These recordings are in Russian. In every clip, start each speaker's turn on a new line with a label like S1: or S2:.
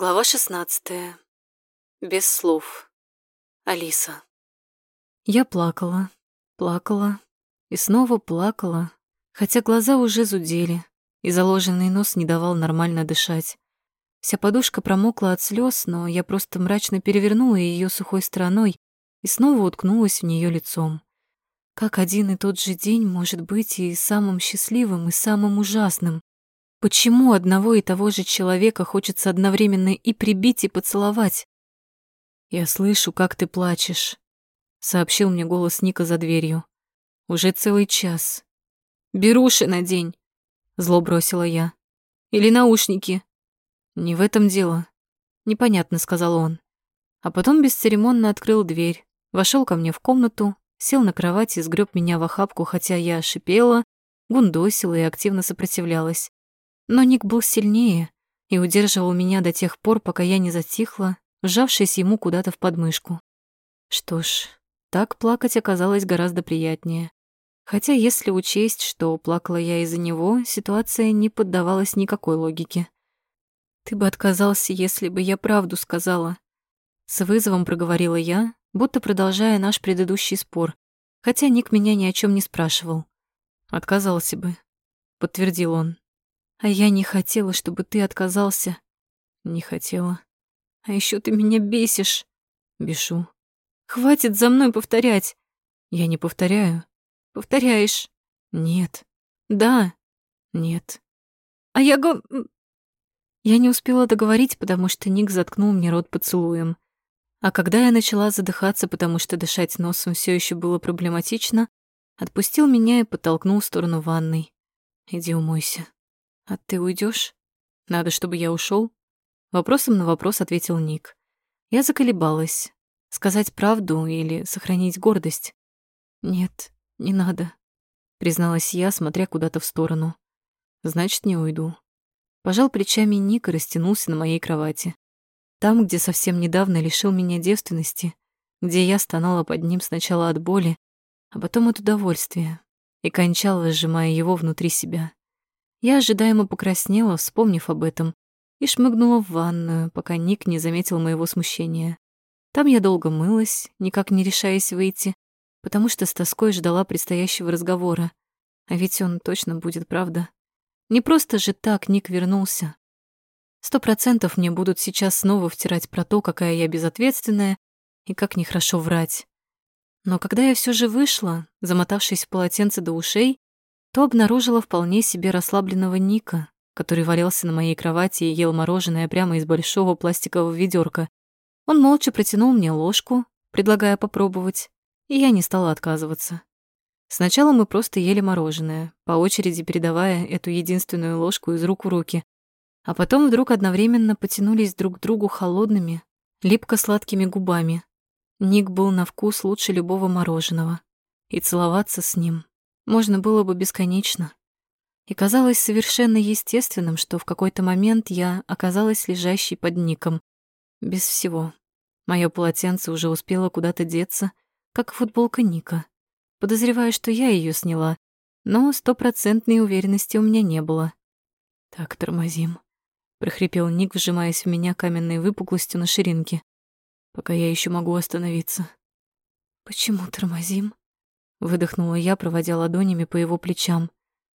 S1: Глава 16. Без слов. Алиса. Я плакала, плакала и снова плакала, хотя глаза уже зудели, и заложенный нос не давал нормально дышать. Вся подушка промокла от слез, но я просто мрачно перевернула ее сухой стороной и снова уткнулась в нее лицом. Как один и тот же день может быть и самым счастливым, и самым ужасным? Почему одного и того же человека хочется одновременно и прибить, и поцеловать? «Я слышу, как ты плачешь», — сообщил мне голос Ника за дверью. «Уже целый час. Беруши надень», — зло бросила я. «Или наушники». «Не в этом дело», — непонятно сказал он. А потом бесцеремонно открыл дверь, вошел ко мне в комнату, сел на кровать и сгреб меня в охапку, хотя я шипела, гундосила и активно сопротивлялась. Но Ник был сильнее и удерживал меня до тех пор, пока я не затихла, вжавшись ему куда-то в подмышку. Что ж, так плакать оказалось гораздо приятнее. Хотя если учесть, что плакала я из-за него, ситуация не поддавалась никакой логике. «Ты бы отказался, если бы я правду сказала», — с вызовом проговорила я, будто продолжая наш предыдущий спор, хотя Ник меня ни о чем не спрашивал. «Отказался бы», — подтвердил он. А я не хотела, чтобы ты отказался. Не хотела. А еще ты меня бесишь. Бешу. Хватит за мной повторять. Я не повторяю. Повторяешь. Нет. Да. Нет. А я го... Я не успела договорить, потому что Ник заткнул мне рот поцелуем. А когда я начала задыхаться, потому что дышать носом все еще было проблематично, отпустил меня и подтолкнул в сторону ванной. «Иди умойся». «А ты уйдешь? Надо, чтобы я ушел? Вопросом на вопрос ответил Ник. Я заколебалась. Сказать правду или сохранить гордость? «Нет, не надо», — призналась я, смотря куда-то в сторону. «Значит, не уйду». Пожал плечами Ник и растянулся на моей кровати. Там, где совсем недавно лишил меня девственности, где я стонала под ним сначала от боли, а потом от удовольствия и кончала, сжимая его внутри себя. Я ожидаемо покраснела, вспомнив об этом, и шмыгнула в ванную, пока Ник не заметил моего смущения. Там я долго мылась, никак не решаясь выйти, потому что с тоской ждала предстоящего разговора. А ведь он точно будет, правда? Не просто же так Ник вернулся. Сто процентов мне будут сейчас снова втирать про то, какая я безответственная и как нехорошо врать. Но когда я все же вышла, замотавшись в полотенце до ушей, то обнаружила вполне себе расслабленного Ника, который валялся на моей кровати и ел мороженое прямо из большого пластикового ведерка. Он молча протянул мне ложку, предлагая попробовать, и я не стала отказываться. Сначала мы просто ели мороженое, по очереди передавая эту единственную ложку из рук в руки, а потом вдруг одновременно потянулись друг к другу холодными, липко-сладкими губами. Ник был на вкус лучше любого мороженого, и целоваться с ним можно было бы бесконечно. И казалось совершенно естественным, что в какой-то момент я оказалась лежащей под ником. Без всего. Моё полотенце уже успело куда-то деться, как футболка Ника. Подозреваю, что я её сняла, но стопроцентной уверенности у меня не было. «Так, тормозим», — прохрипел Ник, вжимаясь в меня каменной выпуклостью на ширинке. «Пока я ещё могу остановиться». «Почему тормозим?» Выдохнула я, проводя ладонями по его плечам.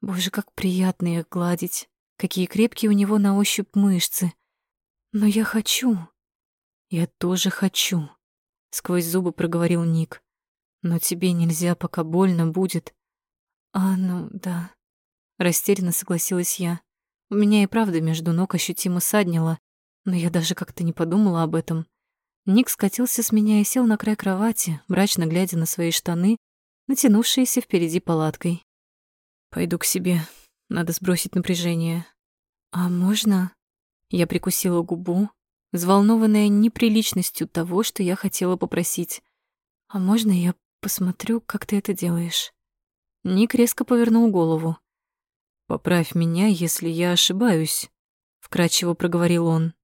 S1: Боже, как приятно их гладить. Какие крепкие у него на ощупь мышцы. Но я хочу. Я тоже хочу. Сквозь зубы проговорил Ник. Но тебе нельзя, пока больно будет. А, ну, да. Растерянно согласилась я. У меня и правда между ног ощутимо саднило, но я даже как-то не подумала об этом. Ник скатился с меня и сел на край кровати, мрачно глядя на свои штаны натянувшиеся впереди палаткой. «Пойду к себе. Надо сбросить напряжение». «А можно?» Я прикусила губу, взволнованная неприличностью того, что я хотела попросить. «А можно я посмотрю, как ты это делаешь?» Ник резко повернул голову. «Поправь меня, если я ошибаюсь», — вкратчиво проговорил он.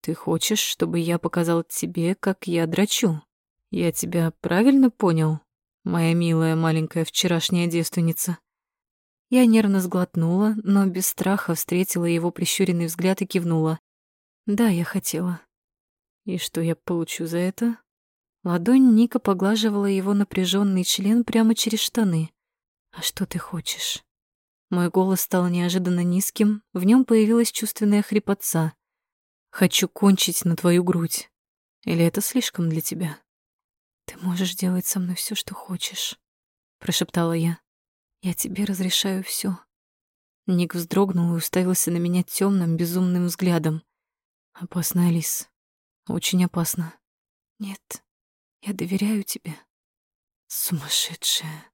S1: «Ты хочешь, чтобы я показал тебе, как я драчу? Я тебя правильно понял?» Моя милая маленькая вчерашняя девственница. Я нервно сглотнула, но без страха встретила его прищуренный взгляд и кивнула. Да, я хотела. И что я получу за это? Ладонь Ника поглаживала его напряженный член прямо через штаны. А что ты хочешь? Мой голос стал неожиданно низким, в нем появилась чувственная хрипотца. Хочу кончить на твою грудь. Или это слишком для тебя? Ты можешь делать со мной все, что хочешь, прошептала я. Я тебе разрешаю все. Ник вздрогнул и уставился на меня темным, безумным взглядом. Опасно, Алис. Очень опасно. Нет, я доверяю тебе. Сумасшедшая.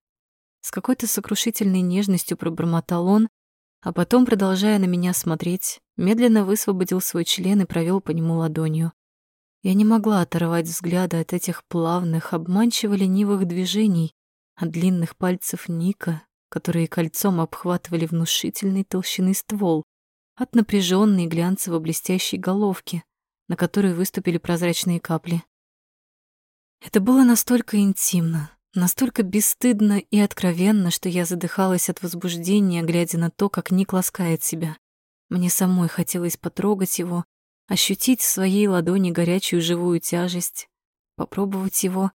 S1: С какой-то сокрушительной нежностью пробормотал он, а потом, продолжая на меня смотреть, медленно высвободил свой член и провел по нему ладонью. Я не могла оторвать взгляда от этих плавных, обманчиво ленивых движений, от длинных пальцев Ника, которые кольцом обхватывали внушительный толщины ствол, от напряженной глянцево-блестящей головки, на которой выступили прозрачные капли. Это было настолько интимно, настолько бесстыдно и откровенно, что я задыхалась от возбуждения, глядя на то, как Ник ласкает себя. Мне самой хотелось потрогать его, ощутить в своей ладони горячую живую тяжесть, попробовать его.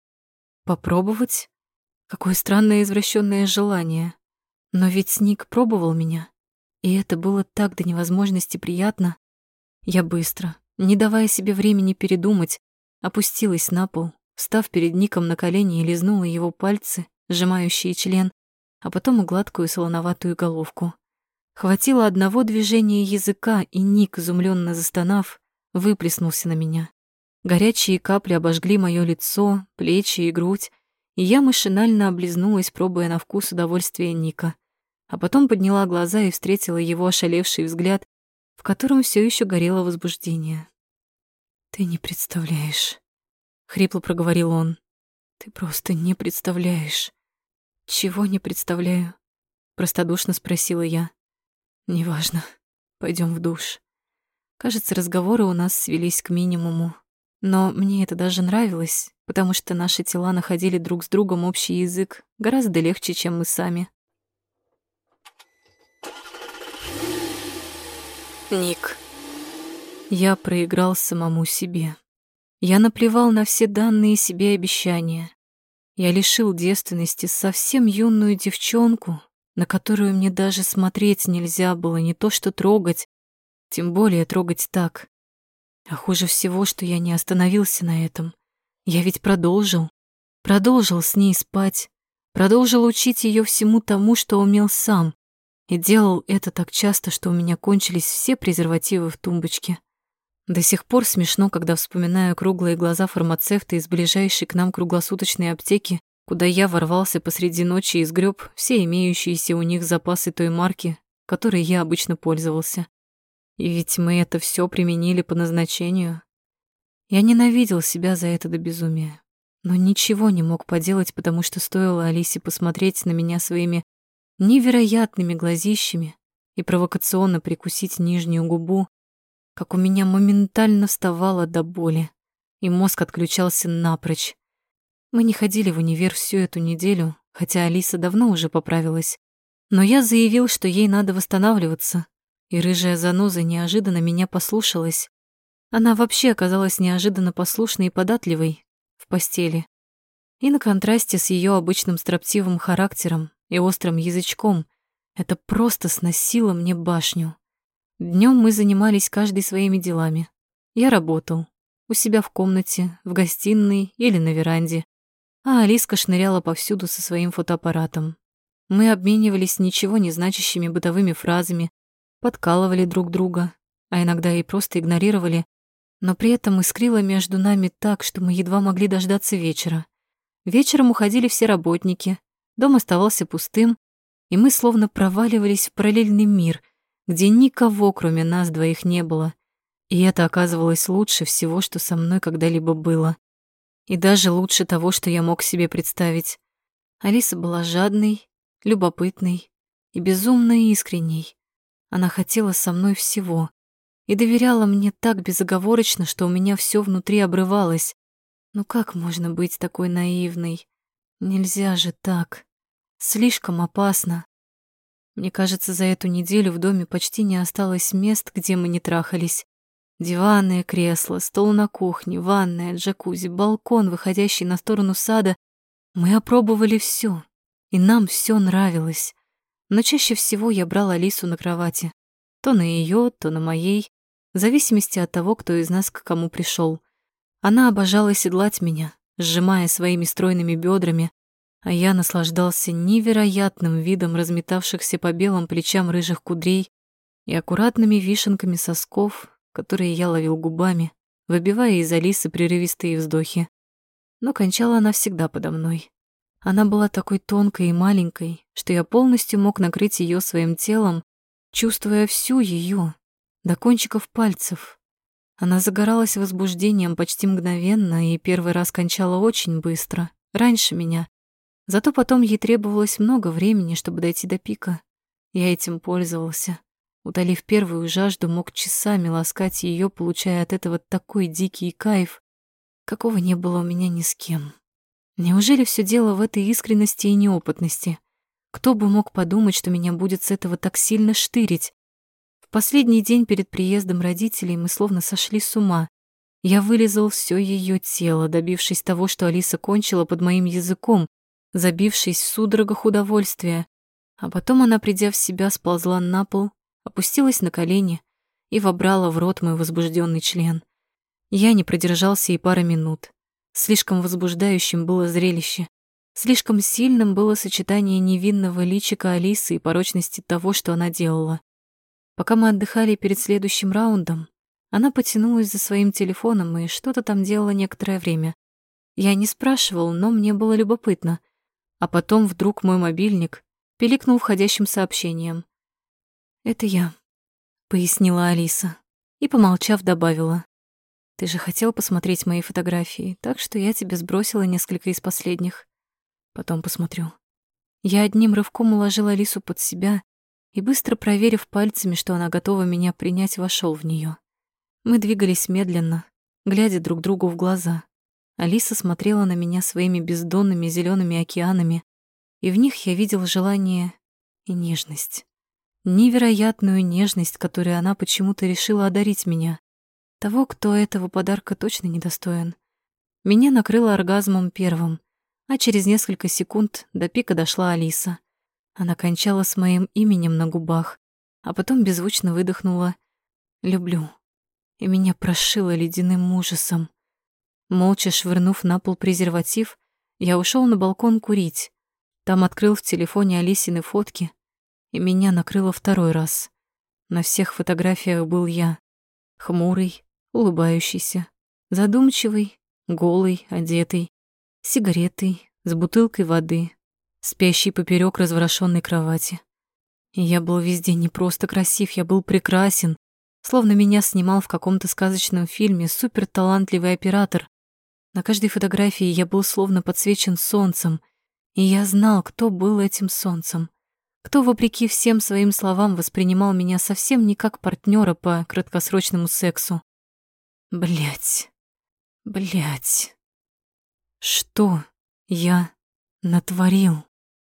S1: Попробовать? Какое странное извращенное желание. Но ведь Ник пробовал меня, и это было так до невозможности приятно. Я быстро, не давая себе времени передумать, опустилась на пол, встав перед Ником на колени и лизнула его пальцы, сжимающие член, а потом и гладкую солоноватую головку. Хватило одного движения языка, и Ник, изумленно застонав, выплеснулся на меня. Горячие капли обожгли мое лицо, плечи и грудь, и я машинально облизнулась, пробуя на вкус удовольствия Ника. А потом подняла глаза и встретила его ошалевший взгляд, в котором все еще горело возбуждение. «Ты не представляешь», — хрипло проговорил он. «Ты просто не представляешь». «Чего не представляю?» — простодушно спросила я. «Неважно. Пойдем в душ». Кажется, разговоры у нас свелись к минимуму. Но мне это даже нравилось, потому что наши тела находили друг с другом общий язык гораздо легче, чем мы сами. Ник. Я проиграл самому себе. Я наплевал на все данные себе обещания. Я лишил девственности совсем юную девчонку, на которую мне даже смотреть нельзя было, не то что трогать, тем более трогать так. А хуже всего, что я не остановился на этом. Я ведь продолжил. Продолжил с ней спать. Продолжил учить ее всему тому, что умел сам. И делал это так часто, что у меня кончились все презервативы в тумбочке. До сих пор смешно, когда вспоминаю круглые глаза фармацевта из ближайшей к нам круглосуточной аптеки, куда я ворвался посреди ночи и сгреб все имеющиеся у них запасы той марки, которой я обычно пользовался. И ведь мы это все применили по назначению. Я ненавидел себя за это до безумия, но ничего не мог поделать, потому что стоило Алисе посмотреть на меня своими невероятными глазищами и провокационно прикусить нижнюю губу, как у меня моментально вставало до боли, и мозг отключался напрочь. Мы не ходили в универ всю эту неделю, хотя Алиса давно уже поправилась, но я заявил, что ей надо восстанавливаться, и рыжая заноза неожиданно меня послушалась. Она вообще оказалась неожиданно послушной и податливой в постели. И на контрасте с ее обычным строптивым характером и острым язычком это просто сносило мне башню. Днем мы занимались каждый своими делами. Я работал. У себя в комнате, в гостиной или на веранде. А Алиска шныряла повсюду со своим фотоаппаратом. Мы обменивались ничего не значащими бытовыми фразами, подкалывали друг друга, а иногда и просто игнорировали, но при этом искрило между нами так, что мы едва могли дождаться вечера. Вечером уходили все работники, дом оставался пустым, и мы словно проваливались в параллельный мир, где никого, кроме нас двоих, не было. И это оказывалось лучше всего, что со мной когда-либо было. И даже лучше того, что я мог себе представить. Алиса была жадной, любопытной и безумно искренней. Она хотела со мной всего и доверяла мне так безоговорочно, что у меня все внутри обрывалось. Ну как можно быть такой наивной? Нельзя же так. Слишком опасно. Мне кажется, за эту неделю в доме почти не осталось мест, где мы не трахались. Диванное кресло, стол на кухне, ванная, джакузи, балкон, выходящий на сторону сада. Мы опробовали все, и нам все нравилось. Но чаще всего я брала Алису на кровати. То на ее, то на моей, в зависимости от того, кто из нас к кому пришел. Она обожала седлать меня, сжимая своими стройными бедрами, а я наслаждался невероятным видом разметавшихся по белым плечам рыжих кудрей и аккуратными вишенками сосков, которые я ловил губами, выбивая из Алисы прерывистые вздохи. Но кончала она всегда подо мной. Она была такой тонкой и маленькой, что я полностью мог накрыть ее своим телом, чувствуя всю ее до кончиков пальцев. Она загоралась возбуждением почти мгновенно и первый раз кончала очень быстро, раньше меня. Зато потом ей требовалось много времени, чтобы дойти до пика. Я этим пользовался. Утолив первую жажду, мог часами ласкать ее, получая от этого такой дикий кайф, какого не было у меня ни с кем. Неужели все дело в этой искренности и неопытности? Кто бы мог подумать, что меня будет с этого так сильно штырить? В последний день перед приездом родителей мы словно сошли с ума. Я вылизал все ее тело, добившись того, что Алиса кончила под моим языком, забившись в судорогах удовольствия. А потом она, придя в себя, сползла на пол, опустилась на колени и вобрала в рот мой возбужденный член. Я не продержался и пары минут. Слишком возбуждающим было зрелище. Слишком сильным было сочетание невинного личика Алисы и порочности того, что она делала. Пока мы отдыхали перед следующим раундом, она потянулась за своим телефоном и что-то там делала некоторое время. Я не спрашивал, но мне было любопытно. А потом вдруг мой мобильник пиликнул входящим сообщением. «Это я», — пояснила Алиса и, помолчав, добавила. Ты же хотел посмотреть мои фотографии, так что я тебе сбросила несколько из последних. Потом посмотрю. Я одним рывком уложила Алису под себя и, быстро проверив пальцами, что она готова меня принять, вошел в нее. Мы двигались медленно, глядя друг другу в глаза. Алиса смотрела на меня своими бездонными зелеными океанами, и в них я видел желание и нежность. Невероятную нежность, которой она почему-то решила одарить меня. Того, кто этого подарка точно недостоин. Меня накрыло оргазмом первым, а через несколько секунд до пика дошла Алиса. Она кончала с моим именем на губах, а потом беззвучно выдохнула «люблю». И меня прошило ледяным ужасом. Молча швырнув на пол презерватив, я ушел на балкон курить. Там открыл в телефоне Алисины фотки, и меня накрыло второй раз. На всех фотографиях был я, хмурый, улыбающийся, задумчивый, голый, одетый, сигаретой, с бутылкой воды, спящий поперек разворошенной кровати. И я был везде не просто красив, я был прекрасен, словно меня снимал в каком-то сказочном фильме суперталантливый оператор. На каждой фотографии я был словно подсвечен солнцем, и я знал, кто был этим солнцем, кто, вопреки всем своим словам, воспринимал меня совсем не как партнера по краткосрочному сексу. Блять. Блять. Что я натворил?